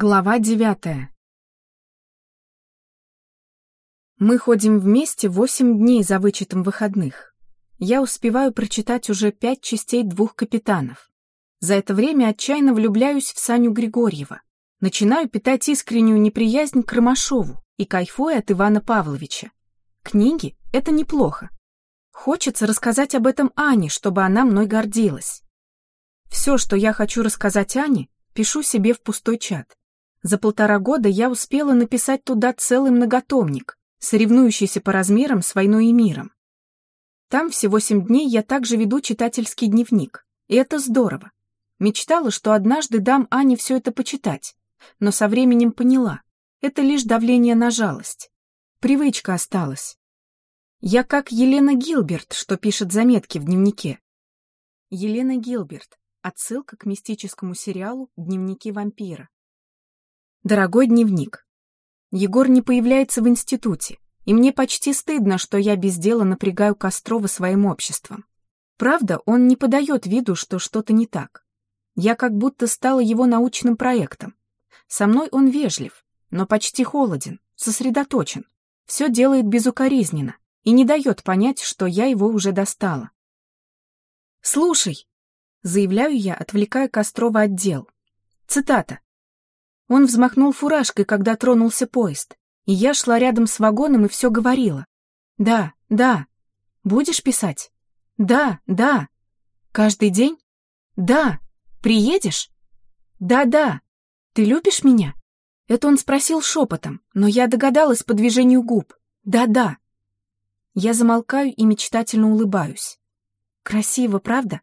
Глава девятая. Мы ходим вместе восемь дней за вычетом выходных. Я успеваю прочитать уже пять частей двух капитанов. За это время отчаянно влюбляюсь в Саню Григорьева. Начинаю питать искреннюю неприязнь к Ромашову и кайфую от Ивана Павловича. Книги — это неплохо. Хочется рассказать об этом Ане, чтобы она мной гордилась. Все, что я хочу рассказать Ане, пишу себе в пустой чат. За полтора года я успела написать туда целый многотомник, соревнующийся по размерам с «Войной и миром». Там всего семь дней я также веду читательский дневник, и это здорово. Мечтала, что однажды дам Ане все это почитать, но со временем поняла, это лишь давление на жалость. Привычка осталась. Я как Елена Гилберт, что пишет заметки в дневнике. Елена Гилберт. Отсылка к мистическому сериалу «Дневники вампира». Дорогой дневник. Егор не появляется в институте, и мне почти стыдно, что я без дела напрягаю Кострова своим обществом. Правда, он не подает виду, что что-то не так. Я как будто стала его научным проектом. Со мной он вежлив, но почти холоден, сосредоточен. Все делает безукоризненно и не дает понять, что я его уже достала. «Слушай», — заявляю я, отвлекая Кострова от дел. Цитата. Он взмахнул фуражкой, когда тронулся поезд, и я шла рядом с вагоном и все говорила. «Да, да. Будешь писать?» «Да, да. Каждый день?» «Да. Приедешь?» «Да, да. Ты любишь меня?» Это он спросил шепотом, но я догадалась по движению губ. «Да, да». Я замолкаю и мечтательно улыбаюсь. Красиво, правда?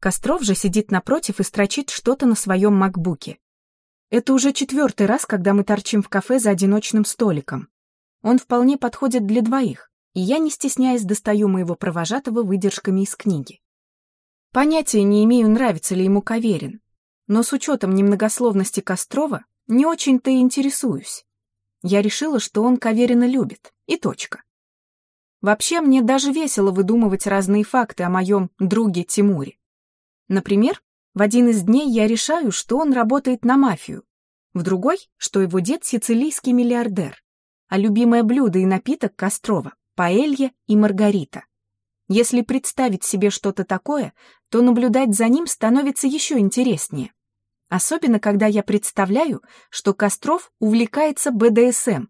Костров же сидит напротив и строчит что-то на своем макбуке. Это уже четвертый раз, когда мы торчим в кафе за одиночным столиком. Он вполне подходит для двоих, и я, не стесняясь, достаю моего провожатого выдержками из книги. Понятия не имею, нравится ли ему Каверин, но с учетом немногословности Кострова не очень-то и интересуюсь. Я решила, что он Каверина любит, и точка. Вообще, мне даже весело выдумывать разные факты о моем друге Тимуре. Например, в один из дней я решаю, что он работает на мафию, в другой, что его дед сицилийский миллиардер, а любимое блюдо и напиток Кострова — паэлья и маргарита. Если представить себе что-то такое, то наблюдать за ним становится еще интереснее. Особенно, когда я представляю, что Костров увлекается БДСМ,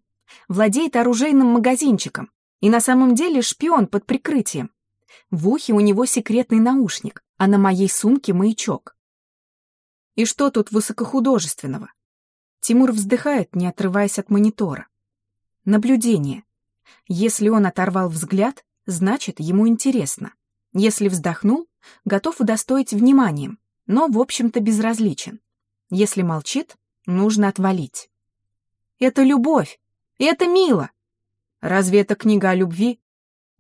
владеет оружейным магазинчиком и на самом деле шпион под прикрытием. В ухе у него секретный наушник, а на моей сумке маячок. И что тут высокохудожественного? Тимур вздыхает, не отрываясь от монитора. Наблюдение. Если он оторвал взгляд, значит, ему интересно. Если вздохнул, готов удостоить вниманием, но, в общем-то, безразличен. Если молчит, нужно отвалить. Это любовь, и это мило. Разве это книга о любви?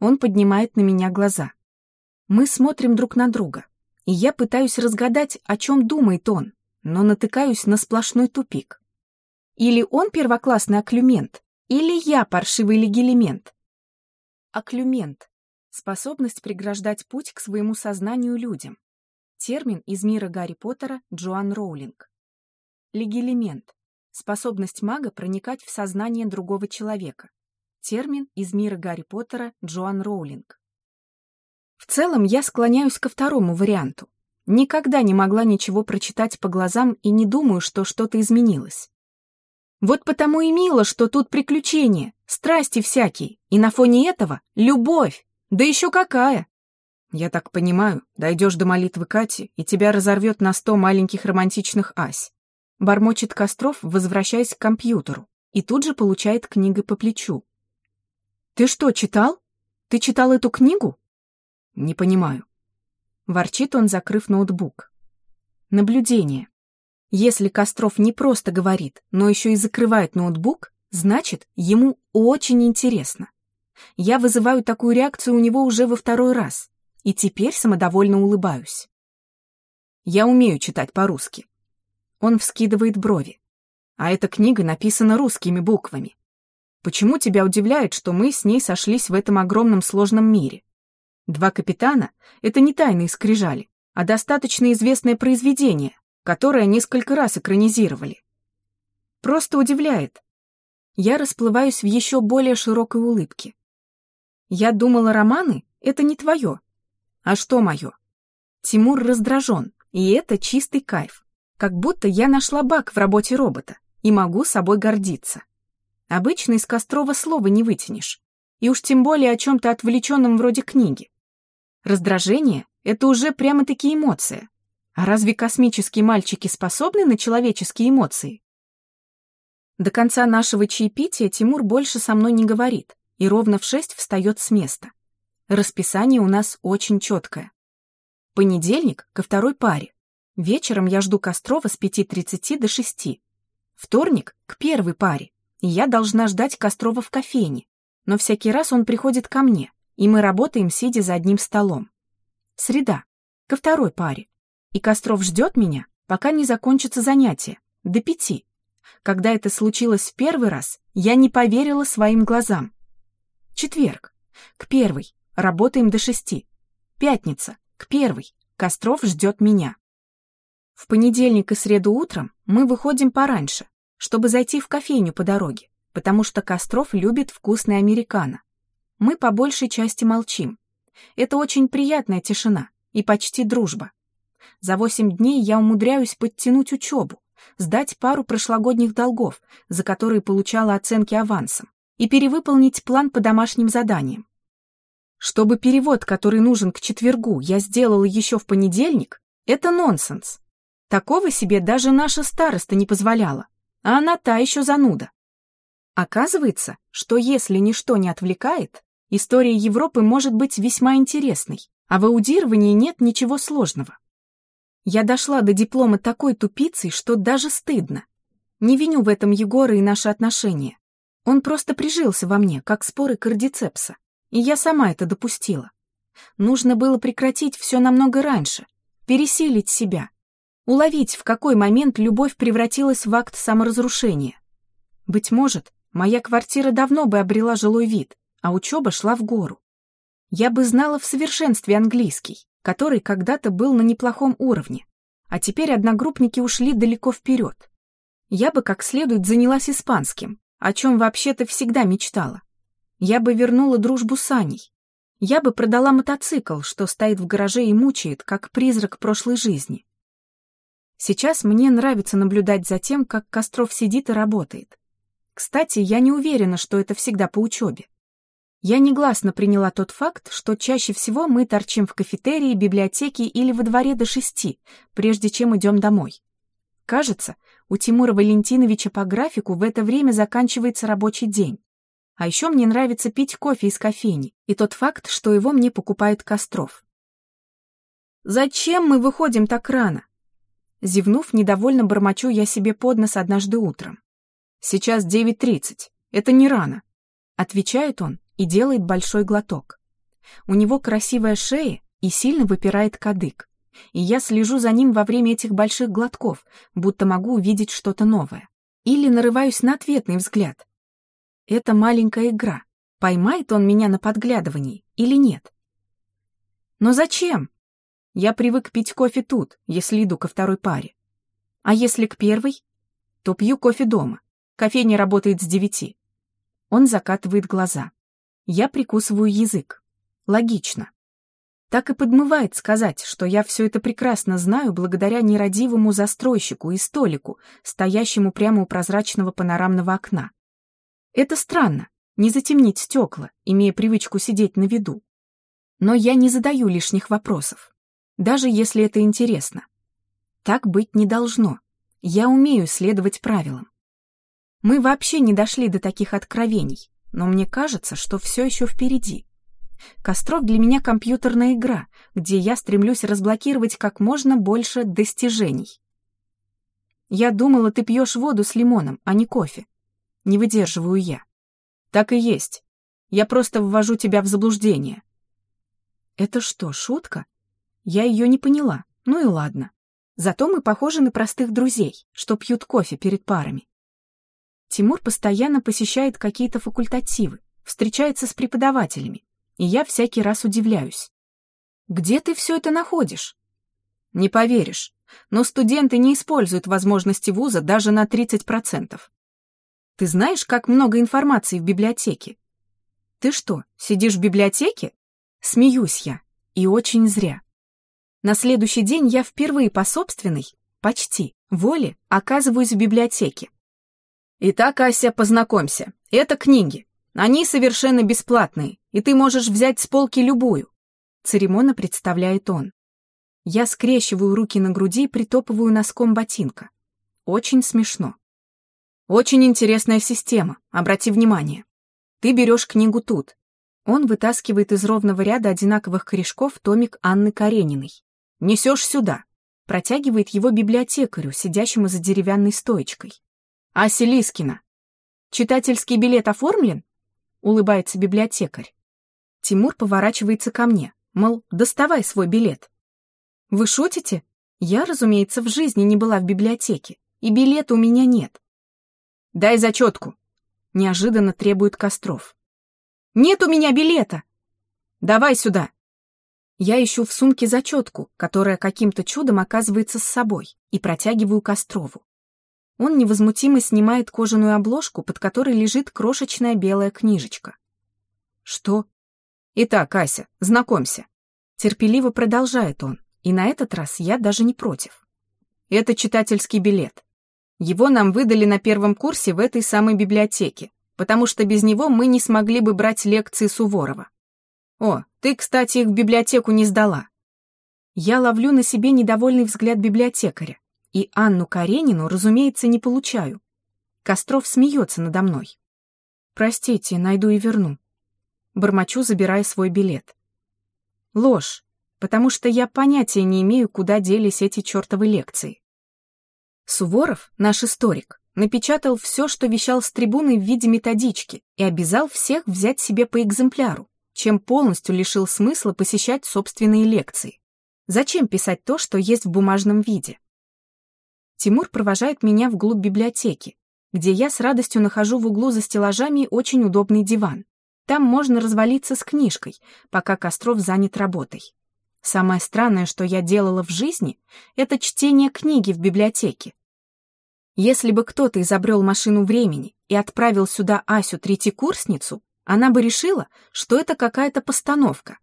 Он поднимает на меня глаза. Мы смотрим друг на друга и я пытаюсь разгадать, о чем думает он, но натыкаюсь на сплошной тупик. Или он первоклассный оклюмент, или я паршивый легилемент. Оклюмент — способность преграждать путь к своему сознанию людям. Термин из мира Гарри Поттера Джоан Роулинг. Легилемент — способность мага проникать в сознание другого человека. Термин из мира Гарри Поттера Джоан Роулинг. В целом я склоняюсь ко второму варианту. Никогда не могла ничего прочитать по глазам и не думаю, что что-то изменилось. Вот потому и мило, что тут приключения, страсти всякие, и на фоне этого любовь, да еще какая. Я так понимаю, дойдешь до молитвы Кати, и тебя разорвет на сто маленьких романтичных ась. Бормочет Костров, возвращаясь к компьютеру, и тут же получает книгой по плечу. Ты что, читал? Ты читал эту книгу? Не понимаю. Ворчит он, закрыв ноутбук. Наблюдение. Если Костров не просто говорит, но еще и закрывает ноутбук, значит, ему очень интересно. Я вызываю такую реакцию у него уже во второй раз, и теперь самодовольно улыбаюсь. Я умею читать по-русски. Он вскидывает брови. А эта книга написана русскими буквами. Почему тебя удивляет, что мы с ней сошлись в этом огромном сложном мире? Два капитана — это не тайные скрижали, а достаточно известное произведение, которое несколько раз экранизировали. Просто удивляет. Я расплываюсь в еще более широкой улыбке. Я думала, романы — это не твое. А что мое? Тимур раздражен, и это чистый кайф. Как будто я нашла баг в работе робота и могу собой гордиться. Обычно из Кострова слова не вытянешь. И уж тем более о чем-то отвлеченном вроде книги. Раздражение — это уже прямо-таки эмоция. А разве космические мальчики способны на человеческие эмоции? До конца нашего чаепития Тимур больше со мной не говорит и ровно в шесть встает с места. Расписание у нас очень четкое. Понедельник ко второй паре. Вечером я жду Кострова с 5.30 до 6. Вторник к первой паре, и я должна ждать Кострова в кофейне. Но всякий раз он приходит ко мне, и мы работаем, сидя за одним столом. Среда ко второй паре. И Костров ждет меня, пока не закончится занятие, до пяти. Когда это случилось в первый раз, я не поверила своим глазам. Четверг. К первой. Работаем до шести. Пятница. К первой. Костров ждет меня. В понедельник и среду утром мы выходим пораньше, чтобы зайти в кофейню по дороге, потому что Костров любит вкусный американо. Мы по большей части молчим. Это очень приятная тишина и почти дружба. За восемь дней я умудряюсь подтянуть учебу, сдать пару прошлогодних долгов, за которые получала оценки авансом, и перевыполнить план по домашним заданиям. Чтобы перевод, который нужен к четвергу, я сделала еще в понедельник, это нонсенс. Такого себе даже наша староста не позволяла, а она та еще зануда. Оказывается, что если ничто не отвлекает, история Европы может быть весьма интересной, а в аудировании нет ничего сложного. Я дошла до диплома такой тупицей, что даже стыдно. Не виню в этом Егора и наши отношения. Он просто прижился во мне, как споры кардицепса, и я сама это допустила. Нужно было прекратить все намного раньше, пересилить себя, уловить, в какой момент любовь превратилась в акт саморазрушения. Быть может, моя квартира давно бы обрела жилой вид, а учеба шла в гору. Я бы знала в совершенстве английский, который когда-то был на неплохом уровне, а теперь одногруппники ушли далеко вперед. Я бы как следует занялась испанским, о чем вообще-то всегда мечтала. Я бы вернула дружбу с Аней. Я бы продала мотоцикл, что стоит в гараже и мучает, как призрак прошлой жизни. Сейчас мне нравится наблюдать за тем, как Костров сидит и работает. Кстати, я не уверена, что это всегда по учебе. Я негласно приняла тот факт, что чаще всего мы торчим в кафетерии, библиотеке или во дворе до шести, прежде чем идем домой. Кажется, у Тимура Валентиновича по графику в это время заканчивается рабочий день. А еще мне нравится пить кофе из кофейни, и тот факт, что его мне покупает Костров. «Зачем мы выходим так рано?» Зевнув, недовольно бормочу я себе под нос однажды утром. «Сейчас 9.30. Это не рано», — отвечает он и делает большой глоток. У него красивая шея и сильно выпирает кадык, и я слежу за ним во время этих больших глотков, будто могу увидеть что-то новое. Или нарываюсь на ответный взгляд. Это маленькая игра. Поймает он меня на подглядывании или нет? Но зачем? Я привык пить кофе тут, если иду ко второй паре. А если к первой? То пью кофе дома. Кофейня работает с девяти. Он закатывает глаза. Я прикусываю язык. Логично. Так и подмывает сказать, что я все это прекрасно знаю благодаря нерадивому застройщику и столику, стоящему прямо у прозрачного панорамного окна. Это странно, не затемнить стекла, имея привычку сидеть на виду. Но я не задаю лишних вопросов, даже если это интересно. Так быть не должно. Я умею следовать правилам. Мы вообще не дошли до таких откровений но мне кажется, что все еще впереди. Костров для меня компьютерная игра, где я стремлюсь разблокировать как можно больше достижений. Я думала, ты пьешь воду с лимоном, а не кофе. Не выдерживаю я. Так и есть. Я просто ввожу тебя в заблуждение. Это что, шутка? Я ее не поняла. Ну и ладно. Зато мы похожи на простых друзей, что пьют кофе перед парами. Тимур постоянно посещает какие-то факультативы, встречается с преподавателями, и я всякий раз удивляюсь. Где ты все это находишь? Не поверишь, но студенты не используют возможности вуза даже на 30%. Ты знаешь, как много информации в библиотеке? Ты что, сидишь в библиотеке? Смеюсь я, и очень зря. На следующий день я впервые по собственной, почти, воле оказываюсь в библиотеке. Итак, Ася, познакомься. Это книги. Они совершенно бесплатные, и ты можешь взять с полки любую. Церемонно представляет он. Я скрещиваю руки на груди и притопываю носком ботинка. Очень смешно. Очень интересная система, обрати внимание. Ты берешь книгу тут. Он вытаскивает из ровного ряда одинаковых корешков томик Анны Карениной. Несешь сюда. Протягивает его библиотекарю, сидящему за деревянной стоечкой. Ася Лискина. Читательский билет оформлен? Улыбается библиотекарь. Тимур поворачивается ко мне, мол, доставай свой билет. Вы шутите? Я, разумеется, в жизни не была в библиотеке, и билета у меня нет. Дай зачетку. Неожиданно требует Костров. Нет у меня билета. Давай сюда. Я ищу в сумке зачетку, которая каким-то чудом оказывается с собой, и протягиваю Кострову. Он невозмутимо снимает кожаную обложку, под которой лежит крошечная белая книжечка. Что? Итак, Ася, знакомься. Терпеливо продолжает он, и на этот раз я даже не против. Это читательский билет. Его нам выдали на первом курсе в этой самой библиотеке, потому что без него мы не смогли бы брать лекции Суворова. О, ты, кстати, их в библиотеку не сдала. Я ловлю на себе недовольный взгляд библиотекаря, и Анну Каренину, разумеется, не получаю. Костров смеется надо мной. Простите, найду и верну. Бормочу, забирая свой билет. Ложь, потому что я понятия не имею, куда делись эти чертовы лекции. Суворов, наш историк, напечатал все, что вещал с трибуны в виде методички и обязал всех взять себе по экземпляру, чем полностью лишил смысла посещать собственные лекции. Зачем писать то, что есть в бумажном виде? Тимур провожает меня вглубь библиотеки, где я с радостью нахожу в углу за стеллажами очень удобный диван. Там можно развалиться с книжкой, пока Костров занят работой. Самое странное, что я делала в жизни, это чтение книги в библиотеке. Если бы кто-то изобрел машину времени и отправил сюда Асю третьекурсницу, она бы решила, что это какая-то постановка.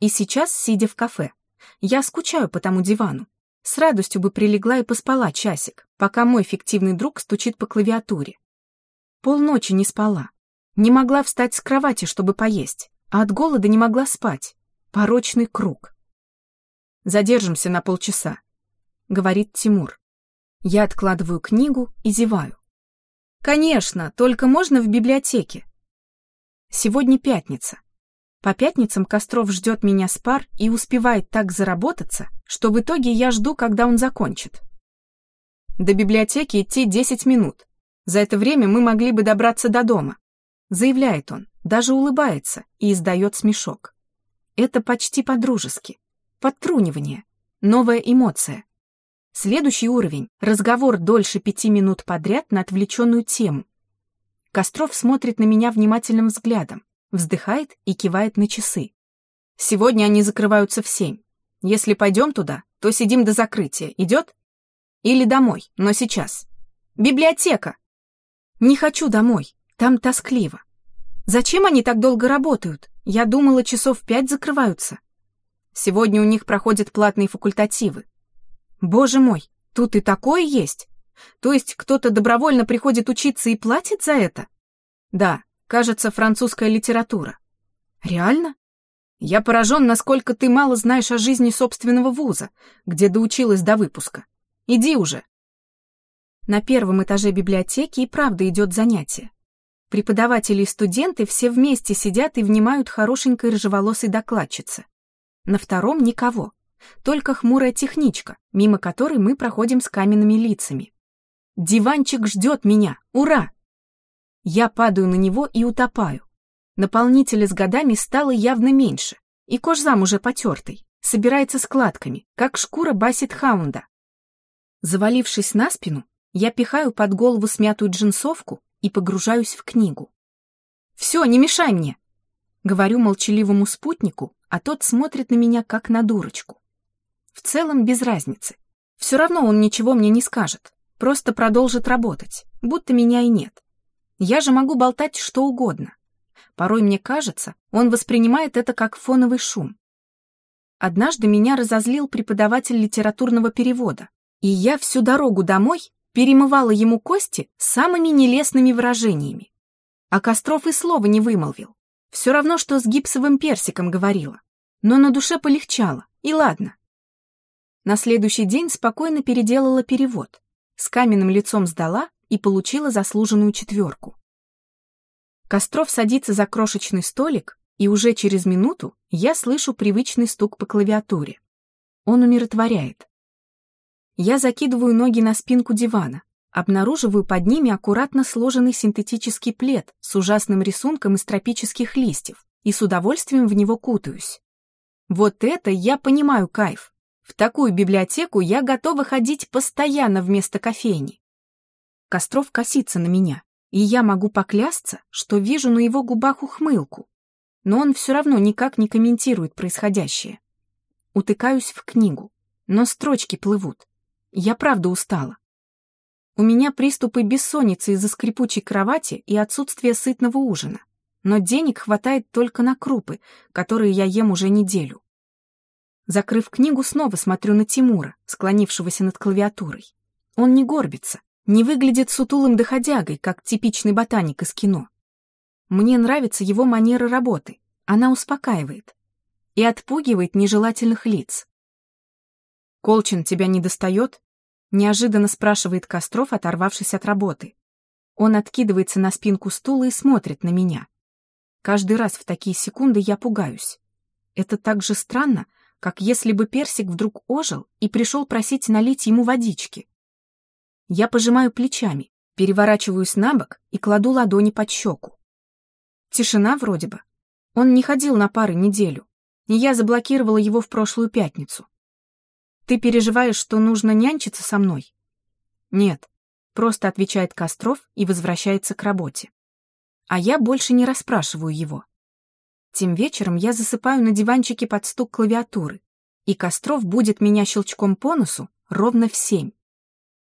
И сейчас, сидя в кафе, я скучаю по тому дивану. С радостью бы прилегла и поспала часик, пока мой фиктивный друг стучит по клавиатуре. Полночи не спала. Не могла встать с кровати, чтобы поесть, а от голода не могла спать. Порочный круг. Задержимся на полчаса», — говорит Тимур. Я откладываю книгу и зеваю. «Конечно, только можно в библиотеке». Сегодня пятница. По пятницам Костров ждет меня с пар и успевает так заработаться, что в итоге я жду, когда он закончит. До библиотеки идти 10 минут. За это время мы могли бы добраться до дома. Заявляет он, даже улыбается и издает смешок. Это почти по-дружески. Подтрунивание. Новая эмоция. Следующий уровень — разговор дольше пяти минут подряд на отвлеченную тему. Костров смотрит на меня внимательным взглядом, вздыхает и кивает на часы. Сегодня они закрываются в семь. Если пойдем туда, то сидим до закрытия. Идет? Или домой, но сейчас. Библиотека! Не хочу домой, там тоскливо. Зачем они так долго работают? Я думала, часов пять закрываются. Сегодня у них проходят платные факультативы. Боже мой, тут и такое есть. То есть кто-то добровольно приходит учиться и платит за это? Да, кажется, французская литература. Реально? Я поражен, насколько ты мало знаешь о жизни собственного вуза, где доучилась до выпуска. Иди уже. На первом этаже библиотеки и правда идет занятие. Преподаватели и студенты все вместе сидят и внимают хорошенькой рыжеволосой докладчице. На втором никого. Только хмурая техничка, мимо которой мы проходим с каменными лицами. Диванчик ждет меня! Ура! Я падаю на него и утопаю. Наполнителя с годами стало явно меньше, и кожзам уже потертый, собирается складками, как шкура басит хаунда. Завалившись на спину, я пихаю под голову смятую джинсовку и погружаюсь в книгу. «Все, не мешай мне!» Говорю молчаливому спутнику, а тот смотрит на меня как на дурочку. В целом без разницы. Все равно он ничего мне не скажет, просто продолжит работать, будто меня и нет. Я же могу болтать что угодно. Порой мне кажется, он воспринимает это как фоновый шум. Однажды меня разозлил преподаватель литературного перевода, и я всю дорогу домой перемывала ему кости самыми нелестными выражениями. А Костров и слова не вымолвил. Все равно, что с гипсовым персиком говорила. Но на душе полегчало, и ладно. На следующий день спокойно переделала перевод, с каменным лицом сдала и получила заслуженную четверку. Костров садится за крошечный столик, и уже через минуту я слышу привычный стук по клавиатуре. Он умиротворяет. Я закидываю ноги на спинку дивана, обнаруживаю под ними аккуратно сложенный синтетический плед с ужасным рисунком из тропических листьев и с удовольствием в него кутаюсь. Вот это я понимаю кайф. В такую библиотеку я готова ходить постоянно вместо кофейни. Костров косится на меня, и я могу поклясться, что вижу на его губах ухмылку. Но он все равно никак не комментирует происходящее. Утыкаюсь в книгу, но строчки плывут. Я правда устала. У меня приступы бессонницы из-за скрипучей кровати и отсутствия сытного ужина. Но денег хватает только на крупы, которые я ем уже неделю. Закрыв книгу, снова смотрю на Тимура, склонившегося над клавиатурой. Он не горбится, не выглядит сутулым доходягой, как типичный ботаник из кино. Мне нравится его манера работы, она успокаивает и отпугивает нежелательных лиц. «Колчин тебя не достает?» — неожиданно спрашивает Костров, оторвавшись от работы. Он откидывается на спинку стула и смотрит на меня. Каждый раз в такие секунды я пугаюсь. Это так же странно, как если бы персик вдруг ожил и пришел просить налить ему водички. Я пожимаю плечами, переворачиваюсь на бок и кладу ладони под щеку. Тишина вроде бы. Он не ходил на пары неделю, и я заблокировала его в прошлую пятницу. Ты переживаешь, что нужно нянчиться со мной? Нет, просто отвечает Костров и возвращается к работе. А я больше не расспрашиваю его. Тем вечером я засыпаю на диванчике под стук клавиатуры, и Костров будет меня щелчком по носу ровно в семь.